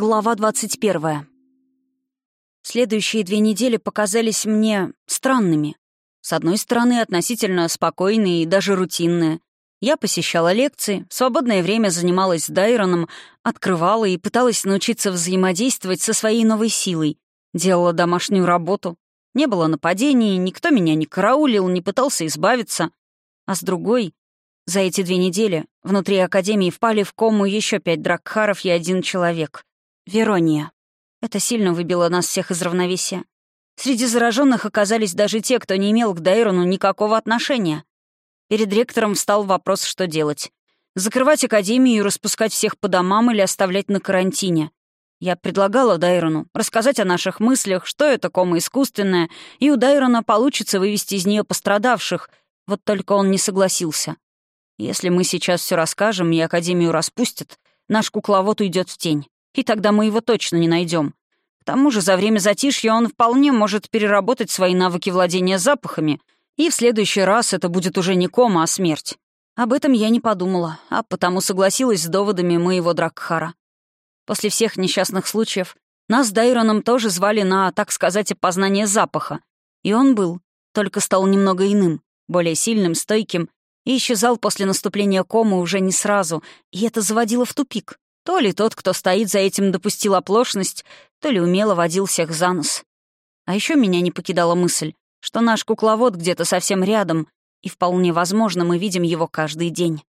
Глава 21. Следующие две недели показались мне странными. С одной стороны, относительно спокойные и даже рутинные. Я посещала лекции, в свободное время занималась с Дайроном, открывала и пыталась научиться взаимодействовать со своей новой силой. Делала домашнюю работу. Не было нападений, никто меня не караулил, не пытался избавиться. А с другой, за эти две недели внутри Академии впали в кому еще пять дракхаров и один человек — Верония. Это сильно выбило нас всех из равновесия. Среди зараженных оказались даже те, кто не имел к Дайрону никакого отношения. Перед ректором встал вопрос, что делать. Закрывать академию и распускать всех по домам или оставлять на карантине. Я предлагала Дайрону рассказать о наших мыслях, что это кома искусственная, и у Дайрона получится вывести из нее пострадавших, вот только он не согласился. Если мы сейчас все расскажем и Академию распустят, наш кукловод уйдет в тень и тогда мы его точно не найдем. К тому же за время затишья он вполне может переработать свои навыки владения запахами, и в следующий раз это будет уже не кома, а смерть. Об этом я не подумала, а потому согласилась с доводами моего Дракхара. После всех несчастных случаев нас с Дайроном тоже звали на, так сказать, опознание запаха. И он был, только стал немного иным, более сильным, стойким, и исчезал после наступления комы уже не сразу, и это заводило в тупик. То ли тот, кто стоит за этим, допустил оплошность, то ли умело водил всех за нос. А еще меня не покидала мысль, что наш кукловод где-то совсем рядом, и вполне возможно, мы видим его каждый день.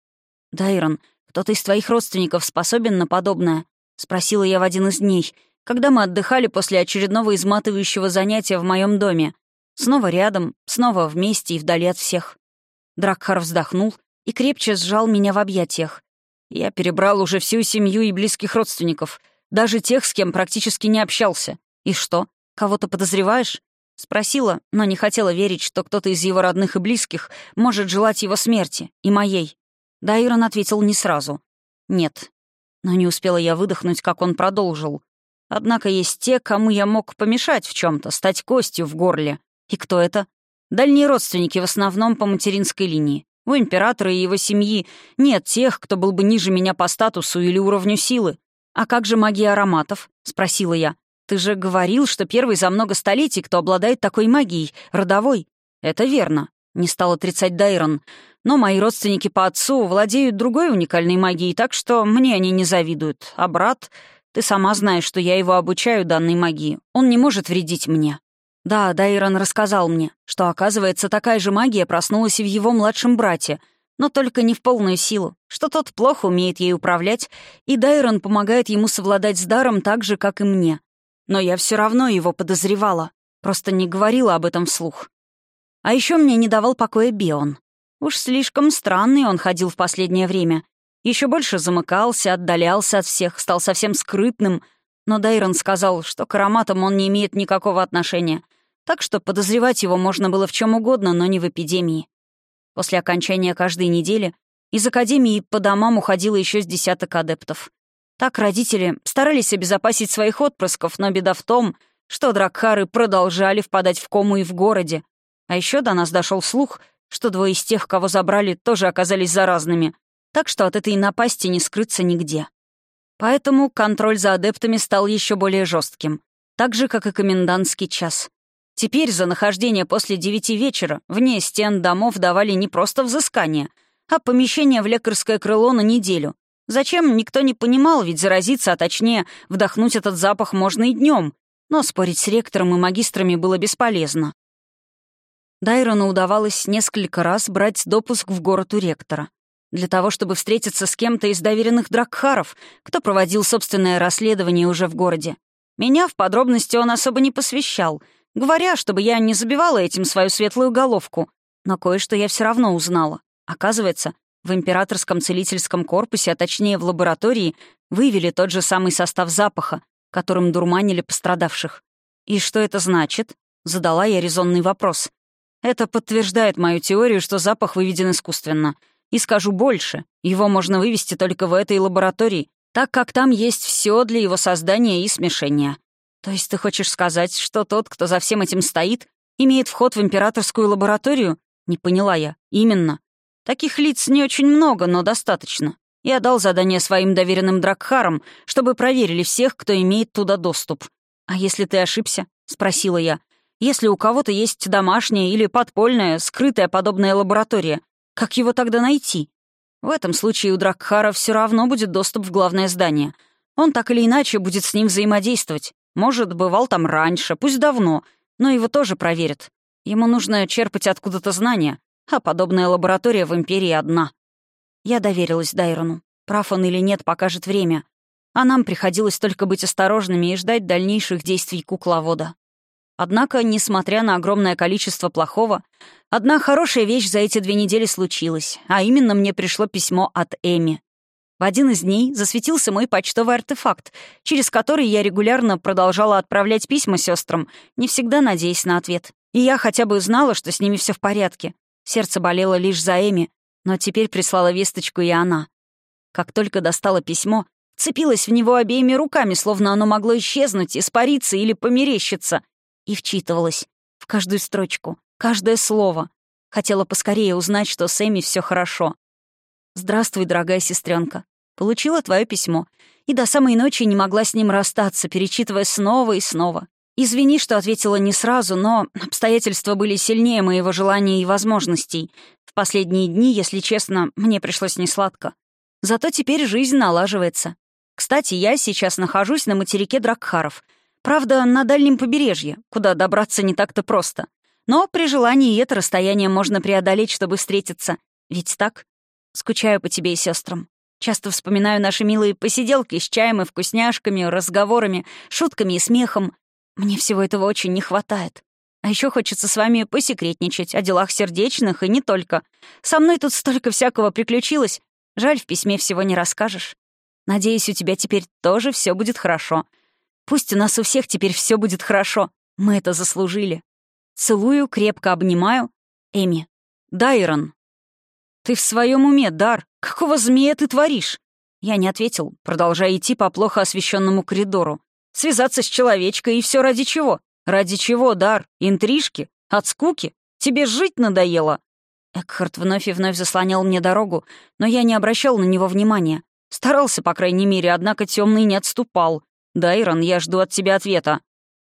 «Дайрон, кто-то из твоих родственников способен на подобное?» — спросила я в один из дней, когда мы отдыхали после очередного изматывающего занятия в моем доме. Снова рядом, снова вместе и вдали от всех. Дракхар вздохнул и крепче сжал меня в объятиях. Я перебрал уже всю семью и близких родственников, даже тех, с кем практически не общался. И что, кого-то подозреваешь? Спросила, но не хотела верить, что кто-то из его родных и близких может желать его смерти, и моей. Дайрон ответил не сразу. «Нет». Но не успела я выдохнуть, как он продолжил. Однако есть те, кому я мог помешать в чем то стать костью в горле. И кто это? Дальние родственники, в основном по материнской линии. У императора и его семьи нет тех, кто был бы ниже меня по статусу или уровню силы. «А как же магия ароматов?» — спросила я. «Ты же говорил, что первый за много столетий, кто обладает такой магией, родовой». «Это верно», — не стал отрицать Дайрон. «Но мои родственники по отцу владеют другой уникальной магией, так что мне они не завидуют. А брат... Ты сама знаешь, что я его обучаю данной магии. Он не может вредить мне». Да, Дайрон рассказал мне, что, оказывается, такая же магия проснулась и в его младшем брате, но только не в полную силу, что тот плохо умеет ей управлять, и Дайрон помогает ему совладать с даром так же, как и мне. Но я все равно его подозревала, просто не говорила об этом вслух. А еще мне не давал покоя Бион. Уж слишком странный он ходил в последнее время. Еще больше замыкался, отдалялся от всех, стал совсем скрытным — но Дайрон сказал, что к ароматам он не имеет никакого отношения, так что подозревать его можно было в чем угодно, но не в эпидемии. После окончания каждой недели из академии по домам уходило еще с десяток адептов. Так родители старались обезопасить своих отпрысков, но беда в том, что дракхары продолжали впадать в кому и в городе. А еще до нас дошел слух, что двое из тех, кого забрали, тоже оказались заразными, так что от этой напасти не скрыться нигде. Поэтому контроль за адептами стал еще более жестким, так же, как и комендантский час. Теперь за нахождение после девяти вечера вне стен домов давали не просто взыскание, а помещение в лекарское крыло на неделю. Зачем, никто не понимал, ведь заразиться, а точнее, вдохнуть этот запах можно и днем. Но спорить с ректором и магистрами было бесполезно. Дайрону удавалось несколько раз брать допуск в город у ректора для того, чтобы встретиться с кем-то из доверенных Дракхаров, кто проводил собственное расследование уже в городе. Меня в подробности он особо не посвящал, говоря, чтобы я не забивала этим свою светлую головку. Но кое-что я все равно узнала. Оказывается, в императорском целительском корпусе, а точнее в лаборатории, вывели тот же самый состав запаха, которым дурманили пострадавших. «И что это значит?» — задала я резонный вопрос. «Это подтверждает мою теорию, что запах выведен искусственно. И скажу больше, его можно вывести только в этой лаборатории, так как там есть все для его создания и смешения. То есть ты хочешь сказать, что тот, кто за всем этим стоит, имеет вход в императорскую лабораторию? Не поняла я. Именно. Таких лиц не очень много, но достаточно. Я дал задание своим доверенным Дракхарам, чтобы проверили всех, кто имеет туда доступ. «А если ты ошибся?» — спросила я. «Если у кого-то есть домашняя или подпольная, скрытая подобная лаборатория, как его тогда найти?» В этом случае у Дракхара все равно будет доступ в главное здание. Он так или иначе будет с ним взаимодействовать. Может, бывал там раньше, пусть давно, но его тоже проверят. Ему нужно черпать откуда-то знания, а подобная лаборатория в Империи одна. Я доверилась Дайрону. Прав он или нет, покажет время. А нам приходилось только быть осторожными и ждать дальнейших действий кукловода. Однако, несмотря на огромное количество плохого, одна хорошая вещь за эти две недели случилась, а именно мне пришло письмо от Эми. В один из дней засветился мой почтовый артефакт, через который я регулярно продолжала отправлять письма сестрам, не всегда надеясь на ответ. И я хотя бы знала, что с ними все в порядке. Сердце болело лишь за Эми, но теперь прислала весточку и она. Как только достала письмо, цепилась в него обеими руками, словно оно могло исчезнуть, испариться или померещиться, и вчитывалась в каждую строчку, каждое слово. Хотела поскорее узнать, что с Эми все хорошо. «Здравствуй, дорогая сестренка. Получила твое письмо. И до самой ночи не могла с ним расстаться, перечитывая снова и снова. Извини, что ответила не сразу, но обстоятельства были сильнее моего желания и возможностей. В последние дни, если честно, мне пришлось несладко. Зато теперь жизнь налаживается. Кстати, я сейчас нахожусь на материке Дракхаров. Правда, на дальнем побережье, куда добраться не так-то просто. Но при желании это расстояние можно преодолеть, чтобы встретиться. Ведь так? Скучаю по тебе и сестрам. Часто вспоминаю наши милые посиделки с чаем и вкусняшками, разговорами, шутками и смехом. Мне всего этого очень не хватает. А еще хочется с вами посекретничать о делах сердечных и не только. Со мной тут столько всякого приключилось. Жаль, в письме всего не расскажешь. Надеюсь, у тебя теперь тоже все будет хорошо. Пусть у нас у всех теперь все будет хорошо. Мы это заслужили. Целую, крепко обнимаю. Эми. Дайрон. «Ты в своем уме, Дар? Какого змея ты творишь?» Я не ответил, продолжая идти по плохо освещенному коридору. «Связаться с человечкой и все ради чего? Ради чего, Дар? Интрижки? От скуки? Тебе жить надоело?» Экхард вновь и вновь заслонял мне дорогу, но я не обращал на него внимания. Старался, по крайней мере, однако темный не отступал. «Дайрон, я жду от тебя ответа».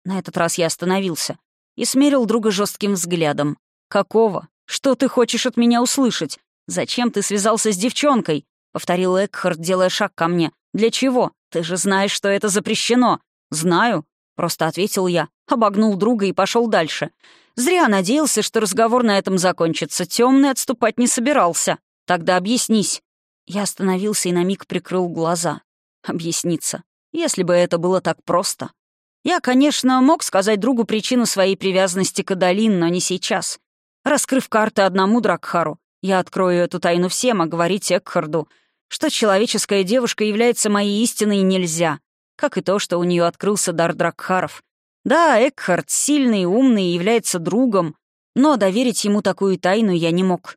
На этот раз я остановился и смерил друга жестким взглядом. «Какого? Что ты хочешь от меня услышать? «Зачем ты связался с девчонкой?» — повторил Экхард, делая шаг ко мне. «Для чего? Ты же знаешь, что это запрещено». «Знаю», — просто ответил я, обогнул друга и пошел дальше. Зря надеялся, что разговор на этом закончится. Темный отступать не собирался. Тогда объяснись. Я остановился и на миг прикрыл глаза. Объясниться. Если бы это было так просто. Я, конечно, мог сказать другу причину своей привязанности к Адалин, но не сейчас. Раскрыв карты одному Дракхару, я открою эту тайну всем, а говорить Экхарду, что человеческая девушка является моей истиной, нельзя. Как и то, что у нее открылся дар Дракхаров. Да, Экхард сильный, умный и является другом, но доверить ему такую тайну я не мог.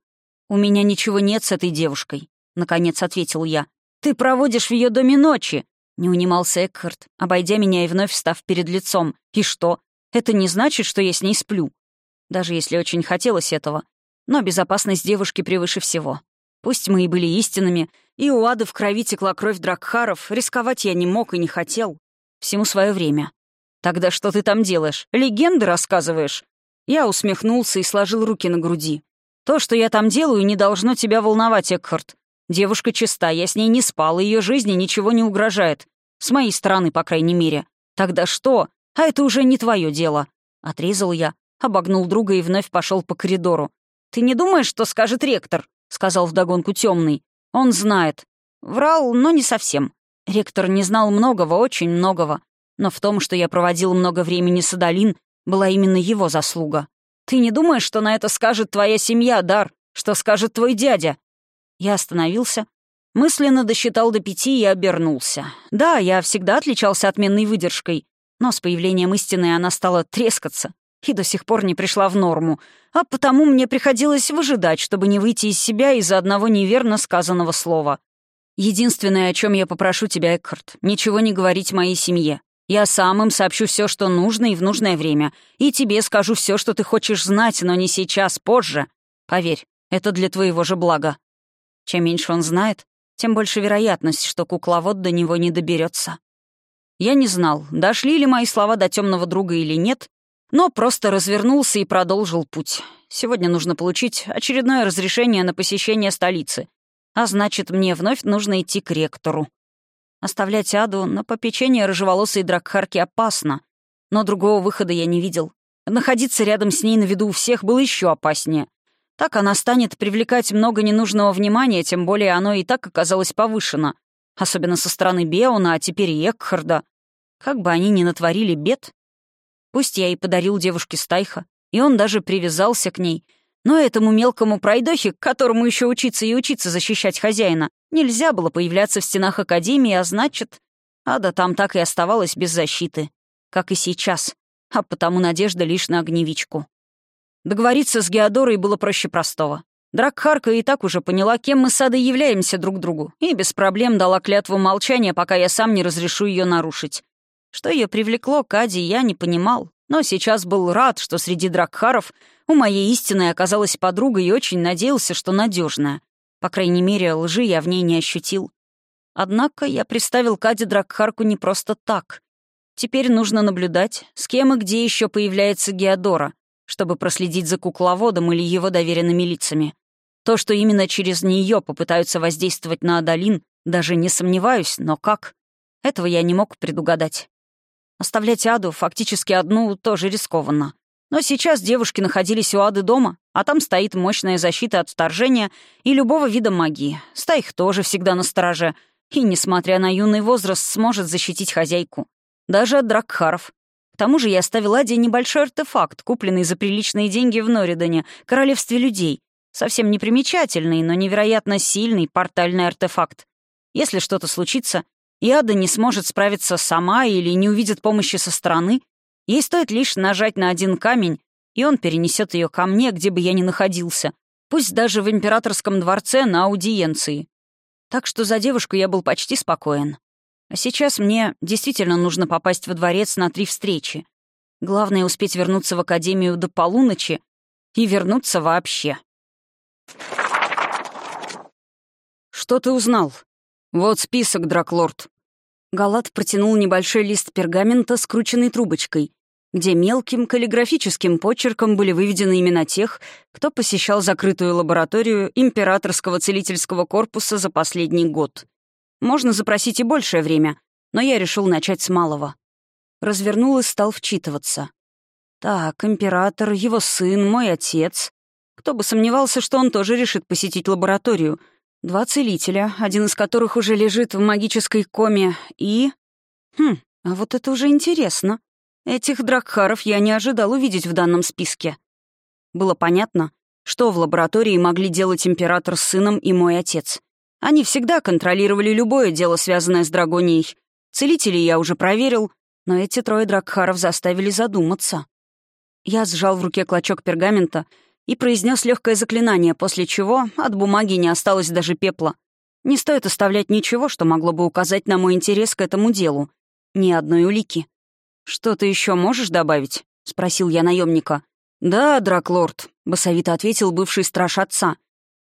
«У меня ничего нет с этой девушкой», — наконец ответил я. «Ты проводишь в ее доме ночи», — не унимался Экхард, обойдя меня и вновь встав перед лицом. «И что? Это не значит, что я с ней сплю. Даже если очень хотелось этого, но безопасность девушки превыше всего. Пусть мы и были истинными, и у Ады в крови текла кровь Дракхаров, рисковать я не мог и не хотел. Всему свое время. «Тогда что ты там делаешь? Легенды рассказываешь?» Я усмехнулся и сложил руки на груди. «То, что я там делаю, не должно тебя волновать, Экхард. Девушка чиста, я с ней не спал, и ее жизни ничего не угрожает. С моей стороны, по крайней мере. Тогда что? А это уже не твое дело». Отрезал я, обогнул друга и вновь пошел по коридору. «Ты не думаешь, что скажет ректор?» — сказал вдогонку темный. «Он знает». Врал, но не совсем. Ректор не знал многого, очень многого. Но в том, что я проводил много времени с Адалин, была именно его заслуга. «Ты не думаешь, что на это скажет твоя семья, Дар? Что скажет твой дядя?» Я остановился, мысленно досчитал до пяти и обернулся. Да, я всегда отличался отменной выдержкой, но с появлением истины она стала трескаться, и до сих пор не пришла в норму, а потому мне приходилось выжидать, чтобы не выйти из себя из-за одного неверно сказанного слова. Единственное, о чем я попрошу тебя, Экхард, ничего не говорить моей семье. Я сам им сообщу все, что нужно и в нужное время, и тебе скажу все, что ты хочешь знать, но не сейчас, позже. Поверь, это для твоего же блага. Чем меньше он знает, тем больше вероятность, что кукловод до него не доберется. Я не знал, дошли ли мои слова до темного друга или нет, но просто развернулся и продолжил путь. Сегодня нужно получить очередное разрешение на посещение столицы, а значит, мне вновь нужно идти к ректору. Оставлять Аду на попечение рыжеволосой Дракхарки опасно, но другого выхода я не видел. Находиться рядом с ней на виду у всех было еще опаснее. Так она станет привлекать много ненужного внимания, тем более оно и так оказалось повышено. Особенно со стороны Беуна, а теперь и Экхарда. Как бы они ни натворили бед. Пусть я и подарил девушке Стайха, и он даже привязался к ней, но этому мелкому пройдохе, которому еще учиться и учиться защищать хозяина, нельзя было появляться в стенах Академии, а значит, Ада там так и оставалась без защиты. Как и сейчас. А потому надежда лишь на огневичку. Договориться с Геодорой было проще простого. Дракхарка и так уже поняла, кем мы с Адой являемся друг другу, и без проблем дала клятву молчания, пока я сам не разрешу ее нарушить. Что ее привлекло к Аде, я не понимал, но сейчас был рад, что среди дракхаров у моей истины оказалась подруга и очень надеялся, что надежная. По крайней мере, лжи я в ней не ощутил. Однако я представил Каде Дракхарку не просто так. Теперь нужно наблюдать, с кем и где еще появляется Геодора, чтобы проследить за кукловодом или его доверенными лицами. То, что именно через нее попытаются воздействовать на Адалин, даже не сомневаюсь, но как? Этого я не мог предугадать. Оставлять Аду фактически одну тоже рискованно. Но сейчас девушки находились у Ады дома, а там стоит мощная защита от вторжения и любого вида магии. Стаих тоже всегда на стороже, и, несмотря на юный возраст, сможет защитить хозяйку. Даже от дракхаров, к тому же я оставил Аде небольшой артефакт, купленный за приличные деньги в Норидоне, королевстве людей. Совсем непримечательный, но невероятно сильный портальный артефакт. Если что-то случится, и Ада не сможет справиться сама или не увидит помощи со стороны, ей стоит лишь нажать на один камень, и он перенесет ее ко мне, где бы я ни находился, пусть даже в императорском дворце на аудиенции. Так что за девушку я был почти спокоен. А сейчас мне действительно нужно попасть во дворец на три встречи. Главное — успеть вернуться в академию до полуночи и вернуться вообще. «Что ты узнал?» «Вот список, Драклорд». Галат протянул небольшой лист пергамента, скрученный трубочкой, где мелким каллиграфическим почерком были выведены имена тех, кто посещал закрытую лабораторию императорского целительского корпуса за последний год. Можно запросить и большее время, но я решил начать с малого. Развернул и стал вчитываться. Так, император, его сын, мой отец. Кто бы сомневался, что он тоже решит посетить лабораторию. Два целителя, один из которых уже лежит в магической коме, и... Хм, а вот это уже интересно. Этих дракхаров я не ожидал увидеть в данном списке. Было понятно, что в лаборатории могли делать император с сыном и мой отец. Они всегда контролировали любое дело, связанное с Драгонией. Целителей я уже проверил, но эти трое дракхаров заставили задуматься. Я сжал в руке клочок пергамента и произнес легкое заклинание, после чего от бумаги не осталось даже пепла. Не стоит оставлять ничего, что могло бы указать на мой интерес к этому делу. Ни одной улики. «Что ты еще можешь добавить?» — спросил я наемника. «Да, Драклорд», — басовито ответил бывший страж отца.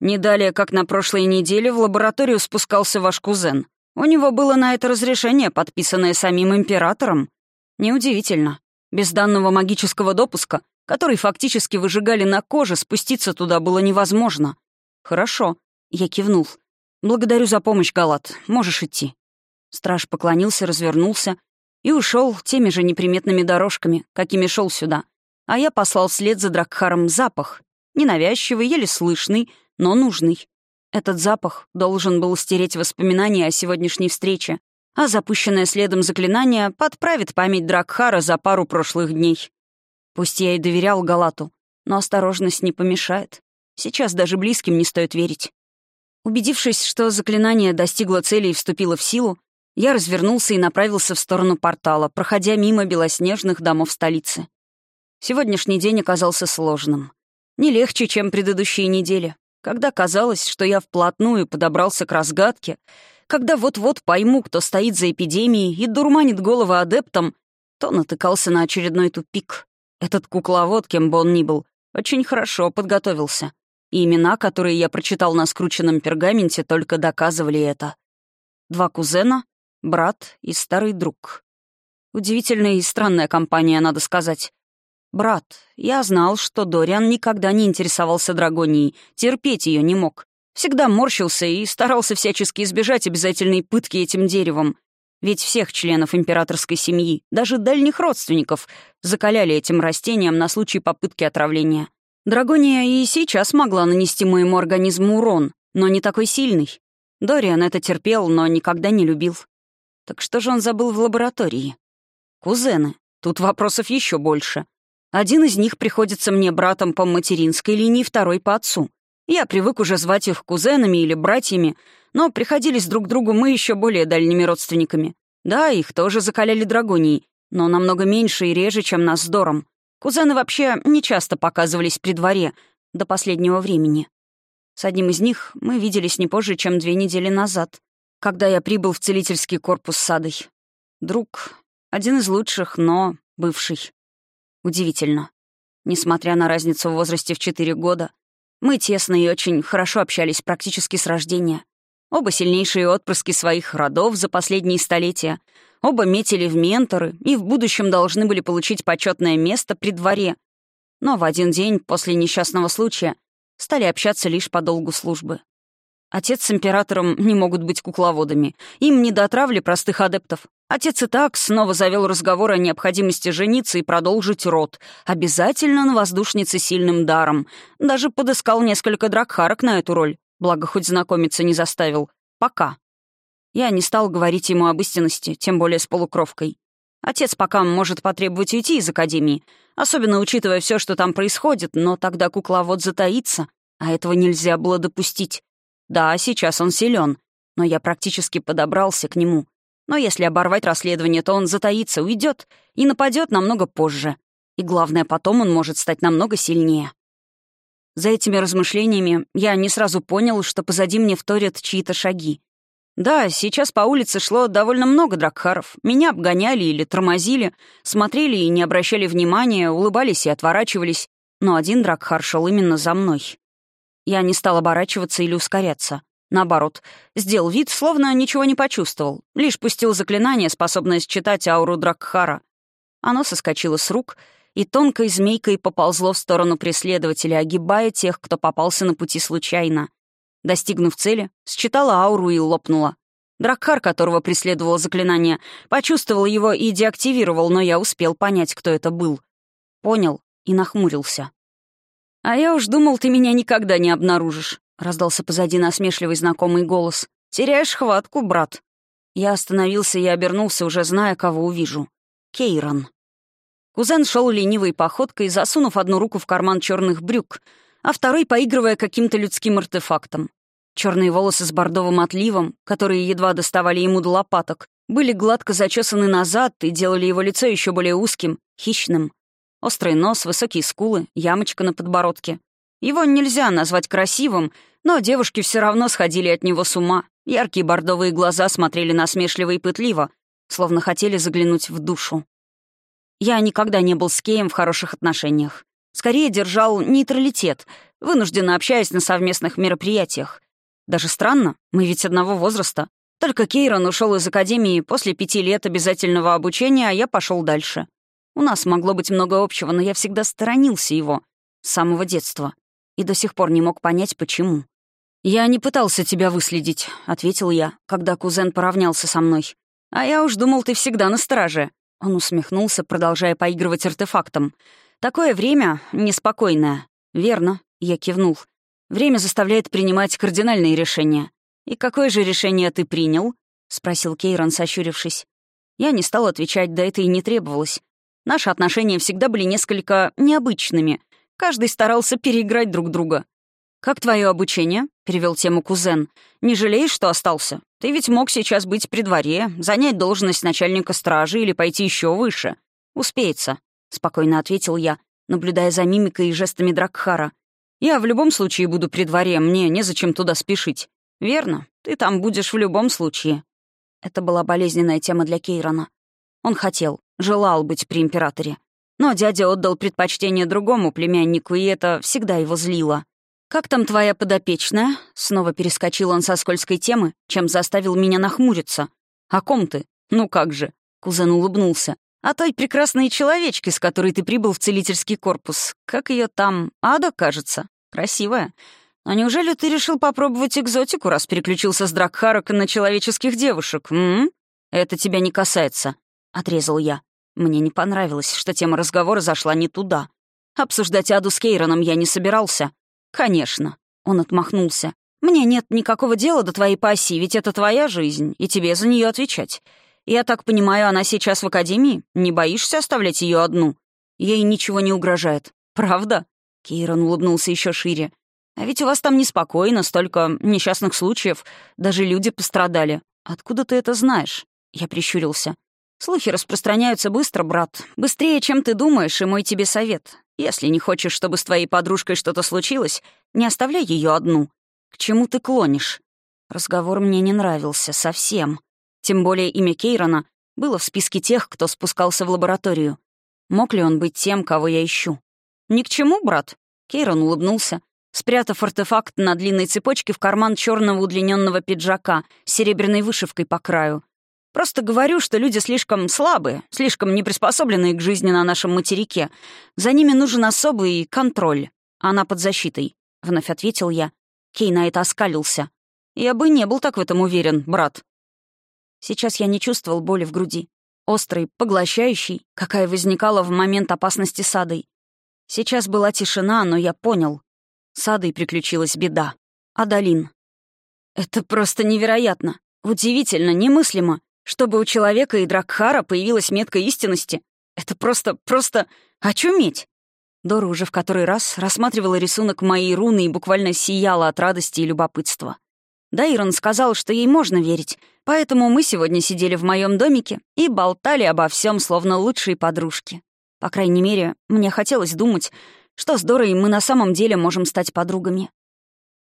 Не далее, как на прошлой неделе, в лабораторию спускался ваш кузен. У него было на это разрешение, подписанное самим императором. Неудивительно. Без данного магического допуска, который фактически выжигали на коже, спуститься туда было невозможно. «Хорошо», — я кивнул. «Благодарю за помощь, Галат. Можешь идти». Страж поклонился, развернулся и ушел теми же неприметными дорожками, какими шел сюда. А я послал вслед за Дракхаром запах. Ненавязчивый, еле слышный, но нужный. Этот запах должен был стереть воспоминания о сегодняшней встрече, а запущенное следом заклинание подправит память Дракхара за пару прошлых дней. Пусть я и доверял Галату, но осторожность не помешает. Сейчас даже близким не стоит верить. Убедившись, что заклинание достигло цели и вступило в силу, я развернулся и направился в сторону портала, проходя мимо белоснежных домов столицы. Сегодняшний день оказался сложным. Не легче, чем предыдущие недели. Когда казалось, что я вплотную подобрался к разгадке, когда вот-вот пойму, кто стоит за эпидемией и дурманит головы адептам, то натыкался на очередной тупик. Этот кукловод, кем бы он ни был, очень хорошо подготовился. И имена, которые я прочитал на скрученном пергаменте, только доказывали это. Два кузена, брат и старый друг. Удивительная и странная компания, надо сказать. Брат, я знал, что Дориан никогда не интересовался драгонией, терпеть ее не мог. Всегда морщился и старался всячески избежать обязательной пытки этим деревом. Ведь всех членов императорской семьи, даже дальних родственников, закаляли этим растением на случай попытки отравления. Драгония и сейчас могла нанести моему организму урон, но не такой сильный. Дориан это терпел, но никогда не любил. Так что же он забыл в лаборатории? Кузены. Тут вопросов еще больше. Один из них приходится мне братом по материнской линии, второй по отцу. Я привык уже звать их кузенами или братьями, но приходились друг другу мы еще более дальними родственниками. Да, их тоже закаляли драгонией, но намного меньше и реже, чем нас с Дором. Кузены вообще не часто показывались при дворе до последнего времени. С одним из них мы виделись не позже, чем две недели назад, когда я прибыл в целительский корпус с. Друг, один из лучших, но бывший. Удивительно. Несмотря на разницу в возрасте в четыре года, мы тесно и очень хорошо общались практически с рождения. Оба сильнейшие отпрыски своих родов за последние столетия. Оба метили в менторы и в будущем должны были получить почетное место при дворе. Но в один день после несчастного случая стали общаться лишь по долгу службы. Отец с императором не могут быть кукловодами. Им не до отравли простых адептов. Отец и так снова завел разговор о необходимости жениться и продолжить род. Обязательно на воздушнице сильным даром. Даже подыскал несколько дракхарок на эту роль. Благо, хоть знакомиться не заставил. Пока. Я не стал говорить ему об истинности, тем более с полукровкой. Отец пока может потребовать уйти из Академии, особенно учитывая все, что там происходит, но тогда кукловод затаится, а этого нельзя было допустить. Да, сейчас он силен, но я практически подобрался к нему. Но если оборвать расследование, то он затаится, уйдет и нападет намного позже. И главное, потом он может стать намного сильнее. За этими размышлениями я не сразу понял, что позади мне вторят чьи-то шаги. Да, сейчас по улице шло довольно много дракхаров. Меня обгоняли или тормозили, смотрели и не обращали внимания, улыбались и отворачивались. Но один дракхар шел именно за мной. Я не стал оборачиваться или ускоряться. Наоборот, сделал вид, словно ничего не почувствовал, лишь пустил заклинание, способное считать ауру Дракхара. Оно соскочило с рук и тонкой змейкой поползло в сторону преследователя, огибая тех, кто попался на пути случайно. Достигнув цели, считала ауру и лопнула. Дракхар, которого преследовало заклинание, почувствовал его и деактивировал, но я успел понять, кто это был. Понял и нахмурился. «А я уж думал, ты меня никогда не обнаружишь», — раздался позади насмешливый знакомый голос. «Теряешь хватку, брат». Я остановился и обернулся, уже зная, кого увижу. Кейрон. Кузен шел ленивой походкой, засунув одну руку в карман черных брюк, а второй поигрывая каким-то людским артефактом. Черные волосы с бордовым отливом, которые едва доставали ему до лопаток, были гладко зачесаны назад и делали его лицо еще более узким, хищным. Острый нос, высокие скулы, ямочка на подбородке. Его нельзя назвать красивым, но девушки все равно сходили от него с ума. Яркие бордовые глаза смотрели насмешливо и пытливо, словно хотели заглянуть в душу. Я никогда не был с Кеем в хороших отношениях. Скорее держал нейтралитет, вынужденно общаясь на совместных мероприятиях. Даже странно, мы ведь одного возраста. Только Кейрон ушел из академии после пяти лет обязательного обучения, а я пошел дальше. У нас могло быть много общего, но я всегда сторонился его. С самого детства. И до сих пор не мог понять, почему. «Я не пытался тебя выследить», — ответил я, когда кузен поравнялся со мной. «А я уж думал, ты всегда на страже». Он усмехнулся, продолжая поигрывать артефактом. «Такое время неспокойное». «Верно», — я кивнул. «Время заставляет принимать кардинальные решения». «И какое же решение ты принял?» — спросил Кейрон, сощурившись. Я не стал отвечать, да это и не требовалось. Наши отношения всегда были несколько необычными. Каждый старался переиграть друг друга. «Как твое обучение?» — перевел тему кузен. «Не жалеешь, что остался? Ты ведь мог сейчас быть при дворе, занять должность начальника стражи или пойти еще выше. Успеется», — спокойно ответил я, наблюдая за мимикой и жестами Дракхара. «Я в любом случае буду при дворе, мне незачем туда спешить». «Верно, ты там будешь в любом случае». Это была болезненная тема для Кейрона. Он хотел, желал быть при императоре. Но дядя отдал предпочтение другому племяннику, и это всегда его злило. «Как там твоя подопечная?» Снова перескочил он со скользкой темы, чем заставил меня нахмуриться. «О ком ты? Ну как же?» Кузен улыбнулся. «О той прекрасной человечке, с которой ты прибыл в целительский корпус. Как ее там? Ада, кажется. Красивая. А неужели ты решил попробовать экзотику, раз переключился с Дракхарака на человеческих девушек? М? Это тебя не касается», — отрезал я. Мне не понравилось, что тема разговора зашла не туда. Обсуждать Аду с Кейроном я не собирался. «Конечно», — он отмахнулся. «Мне нет никакого дела до твоей пассии, ведь это твоя жизнь, и тебе за нее отвечать. Я так понимаю, она сейчас в академии? Не боишься оставлять ее одну? Ей ничего не угрожает. Правда?» Кейрон улыбнулся еще шире. «А ведь у вас там неспокойно, столько несчастных случаев. Даже люди пострадали. Откуда ты это знаешь?» Я прищурился. «Слухи распространяются быстро, брат. Быстрее, чем ты думаешь, и мой тебе совет. Если не хочешь, чтобы с твоей подружкой что-то случилось, не оставляй ее одну. К чему ты клонишь?» Разговор мне не нравился совсем. Тем более имя Кейрона было в списке тех, кто спускался в лабораторию. Мог ли он быть тем, кого я ищу? «Ни к чему, брат?» Кейрон улыбнулся, спрятав артефакт на длинной цепочке в карман черного удлиненного пиджака с серебряной вышивкой по краю. Просто говорю, что люди слишком слабые, слишком неприспособленные к жизни на нашем материке. За ними нужен особый контроль. Она под защитой», — вновь ответил я. Кей на это оскалился. «Я бы не был так в этом уверен, брат». Сейчас я не чувствовал боли в груди. Острой, поглощающей, какая возникала в момент опасности с Адой. Сейчас была тишина, но я понял. С Адой приключилась беда. Адалин. Это просто невероятно. Удивительно, немыслимо. Чтобы у человека и Дракхара появилась метка истинности. Это просто, просто очуметь. Дора уже в который раз рассматривала рисунок моей руны и буквально сияла от радости и любопытства. Дайрон сказал, что ей можно верить, поэтому мы сегодня сидели в моем домике и болтали обо всем, словно лучшие подружки. По крайней мере, мне хотелось думать, что с Дорой мы на самом деле можем стать подругами.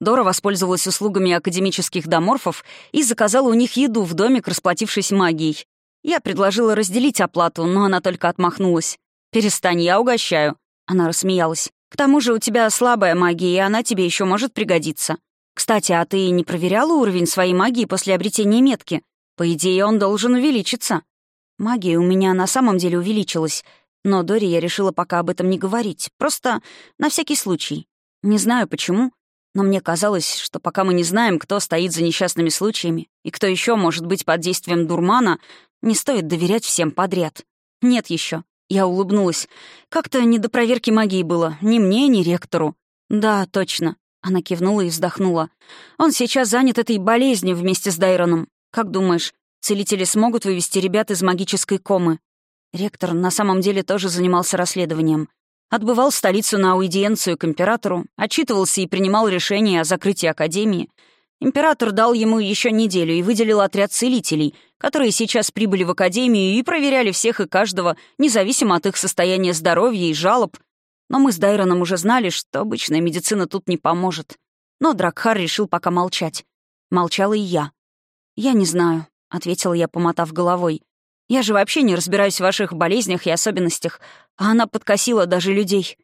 Дора воспользовалась услугами академических доморфов и заказала у них еду в домик, расплатившись магией. Я предложила разделить оплату, но она только отмахнулась. «Перестань, я угощаю». Она рассмеялась. «К тому же у тебя слабая магия, и она тебе еще может пригодиться. Кстати, а ты не проверяла уровень своей магии после обретения метки? По идее, он должен увеличиться». Магия у меня на самом деле увеличилась, но Доре я решила пока об этом не говорить, просто на всякий случай. Не знаю почему, но мне казалось, что пока мы не знаем, кто стоит за несчастными случаями и кто еще может быть под действием дурмана, не стоит доверять всем подряд. Нет еще. Я улыбнулась. Как-то не до проверки магии было. Ни мне, ни ректору. Да, точно. Она кивнула и вздохнула. Он сейчас занят этой болезнью вместе с Дайроном. Как думаешь, целители смогут вывести ребят из магической комы? Ректор на самом деле тоже занимался расследованием. Отбывал в столицу на аудиенцию к императору, отчитывался и принимал решение о закрытии академии. Император дал ему еще неделю и выделил отряд целителей, которые сейчас прибыли в академию и проверяли всех и каждого, независимо от их состояния здоровья и жалоб. Но мы с Дайроном уже знали, что обычная медицина тут не поможет. Но Дракхар решил пока молчать. Молчала и я. «Я не знаю», — ответила я, помотав головой. Я же вообще не разбираюсь в ваших болезнях и особенностях, а она подкосила даже людей».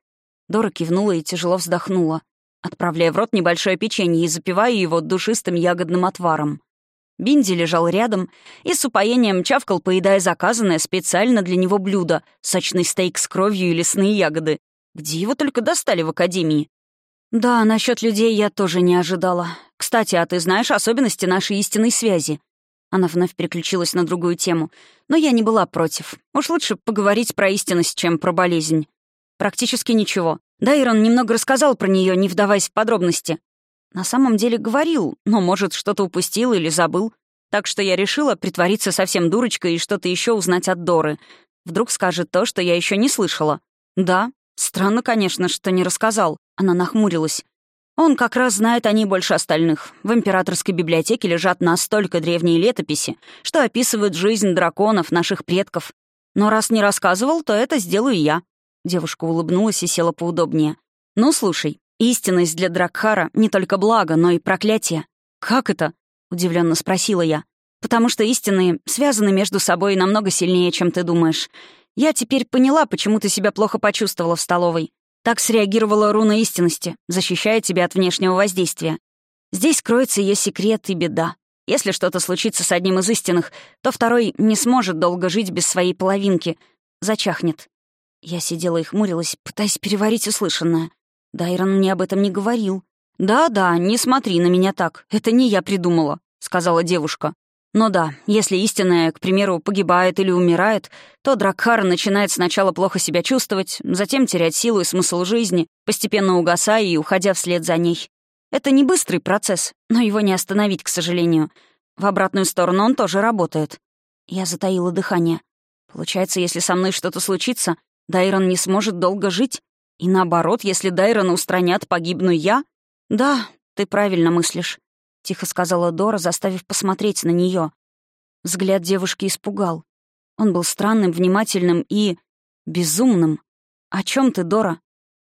Дора кивнула и тяжело вздохнула, отправляя в рот небольшое печенье и запивая его душистым ягодным отваром. Бинди лежал рядом и с упоением чавкал, поедая заказанное специально для него блюдо — сочный стейк с кровью и лесные ягоды. Где его только достали в академии? Да, насчет людей я тоже не ожидала. Кстати, а ты знаешь особенности нашей истинной связи? Она вновь переключилась на другую тему. Но я не была против. Уж лучше поговорить про истинность, чем про болезнь. Практически ничего. Дайрон немного рассказал про нее, не вдаваясь в подробности. На самом деле говорил, но, может, что-то упустил или забыл. Так что я решила притвориться совсем дурочкой и что-то еще узнать от Доры. Вдруг скажет то, что я еще не слышала. Да, странно, конечно, что не рассказал. Она нахмурилась. Он как раз знает о ней больше остальных. В императорской библиотеке лежат настолько древние летописи, что описывают жизнь драконов, наших предков. Но раз не рассказывал, то это сделаю я». Девушка улыбнулась и села поудобнее. «Ну, слушай, истинность для Дракхара не только благо, но и проклятие». «Как это?» — удивленно спросила я. «Потому что истинные связаны между собой намного сильнее, чем ты думаешь. Я теперь поняла, почему ты себя плохо почувствовала в столовой. Так среагировала руна истинности, защищая тебя от внешнего воздействия. Здесь кроется ее секрет и беда. Если что-то случится с одним из истинных, то второй не сможет долго жить без своей половинки. Зачахнет. Я сидела и хмурилась, пытаясь переварить услышанное. Дайрон мне об этом не говорил. «Да-да, не смотри на меня так. Это не я придумала», — сказала девушка. Но да, если истинная, к примеру, погибает или умирает, то Дракхар начинает сначала плохо себя чувствовать, затем терять силу и смысл жизни, постепенно угасая и уходя вслед за ней. Это не быстрый процесс, но его не остановить, к сожалению. В обратную сторону он тоже работает. Я затаила дыхание. Получается, если со мной что-то случится, Дайрон не сможет долго жить? И наоборот, если Дайрона устранят, погибну я? Да, ты правильно мыслишь. — тихо сказала Дора, заставив посмотреть на нее. Взгляд девушки испугал. Он был странным, внимательным и... безумным. «О чем ты, Дора?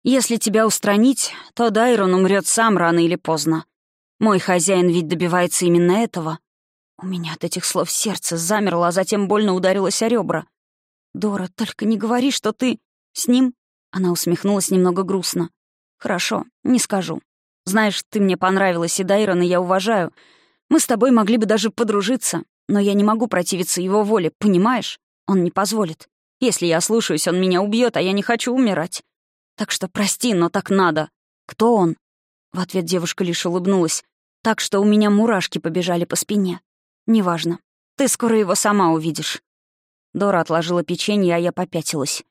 Если тебя устранить, то Дайрон умрет сам рано или поздно. Мой хозяин ведь добивается именно этого». У меня от этих слов сердце замерло, а затем больно ударилось о ребра. «Дора, только не говори, что ты... с ним...» Она усмехнулась немного грустно. «Хорошо, не скажу. Знаешь, ты мне понравилась, и Дайрона я уважаю. Мы с тобой могли бы даже подружиться, но я не могу противиться его воле, понимаешь? Он не позволит. Если я слушаюсь, он меня убьет, а я не хочу умирать. Так что прости, но так надо. Кто он?» В ответ девушка лишь улыбнулась, так что у меня мурашки побежали по спине. «Неважно. Ты скоро его сама увидишь». Дора отложила печенье, а я попятилась.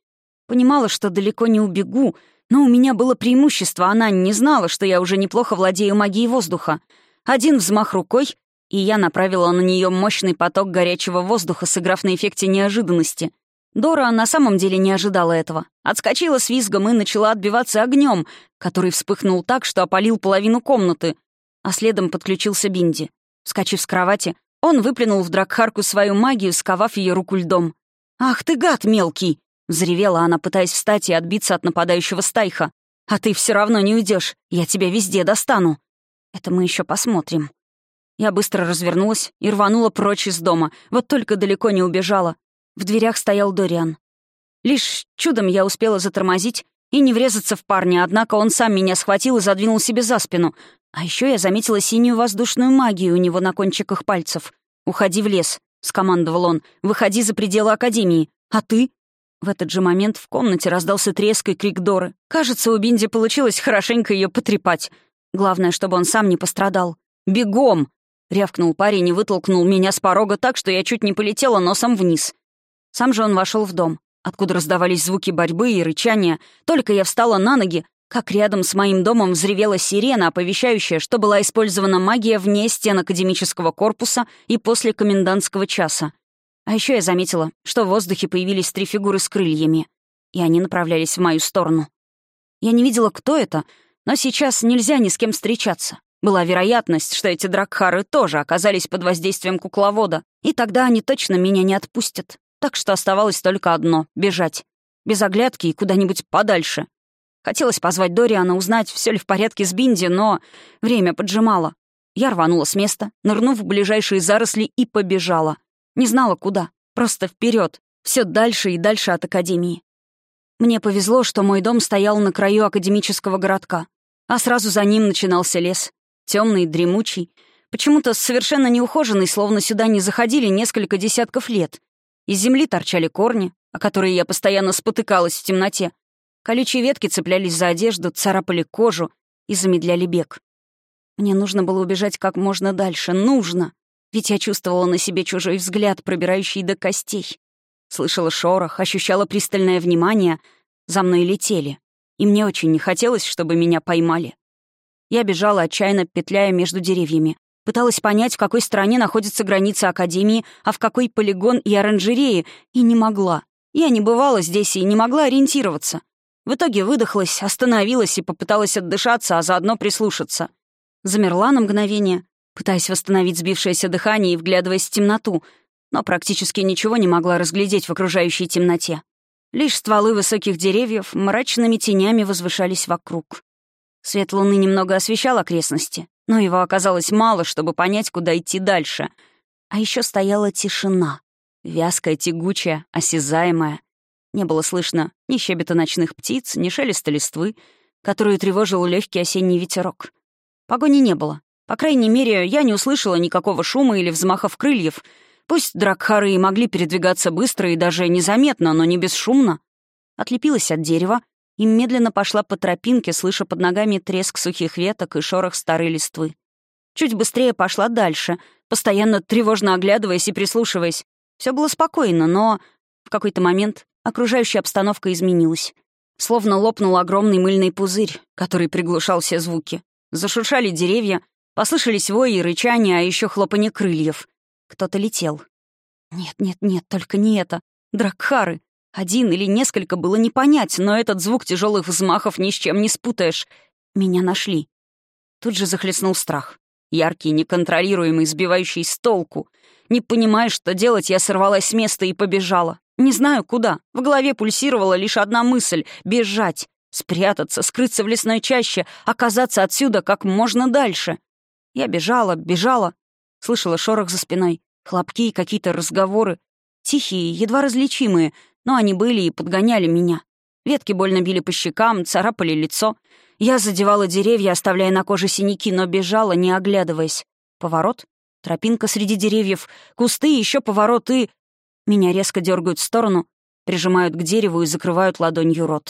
Понимала, что далеко не убегу, но у меня было преимущество, она не знала, что я уже неплохо владею магией воздуха. Один взмах рукой, и я направила на нее мощный поток горячего воздуха, сыграв на эффекте неожиданности. Дора на самом деле не ожидала этого. Отскочила с визгом и начала отбиваться огнем, который вспыхнул так, что опалил половину комнаты. А следом подключился Бинди. Вскочив с кровати, он выплюнул в Дракхарку свою магию, сковав ее руку льдом. «Ах ты гад мелкий!» Взревела она, пытаясь встать и отбиться от нападающего стайха. «А ты все равно не уйдешь. Я тебя везде достану». «Это мы еще посмотрим». Я быстро развернулась и рванула прочь из дома, вот только далеко не убежала. В дверях стоял Дориан. Лишь чудом я успела затормозить и не врезаться в парня, однако он сам меня схватил и задвинул себе за спину. А еще я заметила синюю воздушную магию у него на кончиках пальцев. «Уходи в лес», — скомандовал он. «Выходи за пределы Академии. А ты?» В этот же момент в комнате раздался треск и крик Доры. Кажется, у Бинди получилось хорошенько ее потрепать. Главное, чтобы он сам не пострадал. «Бегом!» — рявкнул парень и вытолкнул меня с порога так, что я чуть не полетела носом вниз. Сам же он вошел в дом, откуда раздавались звуки борьбы и рычания. Только я встала на ноги, как рядом с моим домом взревела сирена, оповещающая, что была использована магия вне стен академического корпуса и после комендантского часа. А еще я заметила, что в воздухе появились три фигуры с крыльями, и они направлялись в мою сторону. Я не видела, кто это, но сейчас нельзя ни с кем встречаться. Была вероятность, что эти дракхары тоже оказались под воздействием кукловода, и тогда они точно меня не отпустят. Так что оставалось только одно — бежать. Без оглядки и куда-нибудь подальше. Хотелось позвать Дориана, узнать, все ли в порядке с Бинди, но время поджимало. Я рванула с места, нырнув в ближайшие заросли и побежала — не знала, куда. Просто вперед, все дальше и дальше от академии. Мне повезло, что мой дом стоял на краю академического городка, а сразу за ним начинался лес. Темный, дремучий, почему-то совершенно неухоженный, словно сюда не заходили несколько десятков лет. Из земли торчали корни, о которые я постоянно спотыкалась в темноте. Колючие ветки цеплялись за одежду, царапали кожу и замедляли бег. Мне нужно было убежать как можно дальше. Нужно! Ведь я чувствовала на себе чужой взгляд, пробирающий до костей. Слышала шорох, ощущала пристальное внимание. За мной летели. И мне очень не хотелось, чтобы меня поймали. Я бежала, отчаянно петляя между деревьями. Пыталась понять, в какой стране находится граница Академии, а в какой полигон и оранжереи, и не могла. Я не бывала здесь и не могла ориентироваться. В итоге выдохлась, остановилась и попыталась отдышаться, а заодно прислушаться. Замерла на мгновение, пытаясь восстановить сбившееся дыхание и вглядываясь в темноту, но практически ничего не могла разглядеть в окружающей темноте. Лишь стволы высоких деревьев мрачными тенями возвышались вокруг. Свет луны немного освещал окрестности, но его оказалось мало, чтобы понять, куда идти дальше. А еще стояла тишина. Вязкая, тягучая, осязаемая. Не было слышно ни щебета ночных птиц, ни шелеста листвы, которую тревожил легкий осенний ветерок. Погони не было. По крайней мере, я не услышала никакого шума или взмахов крыльев. Пусть дракхары и могли передвигаться быстро и даже незаметно, но не бесшумно. Отлепилась от дерева и медленно пошла по тропинке, слыша под ногами треск сухих веток и шорох старой листвы. Чуть быстрее пошла дальше, постоянно тревожно оглядываясь и прислушиваясь. Все было спокойно, но в какой-то момент окружающая обстановка изменилась. Словно лопнул огромный мыльный пузырь, который приглушал все звуки. Зашуршали деревья, послышались вои и рычания, а еще хлопанье крыльев. Кто-то летел. Нет, нет, нет, только не это. Дракхары. Один или несколько было не понять, но этот звук тяжелых взмахов ни с чем не спутаешь. Меня нашли. Тут же захлестнул страх. Яркий, неконтролируемый, сбивающий с толку. Не понимая, что делать, я сорвалась с места и побежала. Не знаю, куда. В голове пульсировала лишь одна мысль — бежать. Спрятаться, скрыться в лесной чаще, оказаться отсюда как можно дальше. Я бежала, бежала. Слышала шорох за спиной, хлопки и какие-то разговоры. Тихие, едва различимые, но они были и подгоняли меня. Ветки больно били по щекам, царапали лицо — я задевала деревья, оставляя на коже синяки, но бежала, не оглядываясь. Поворот, тропинка среди деревьев, кусты, еще поворот и... Меня резко дергают в сторону, прижимают к дереву и закрывают ладонью рот.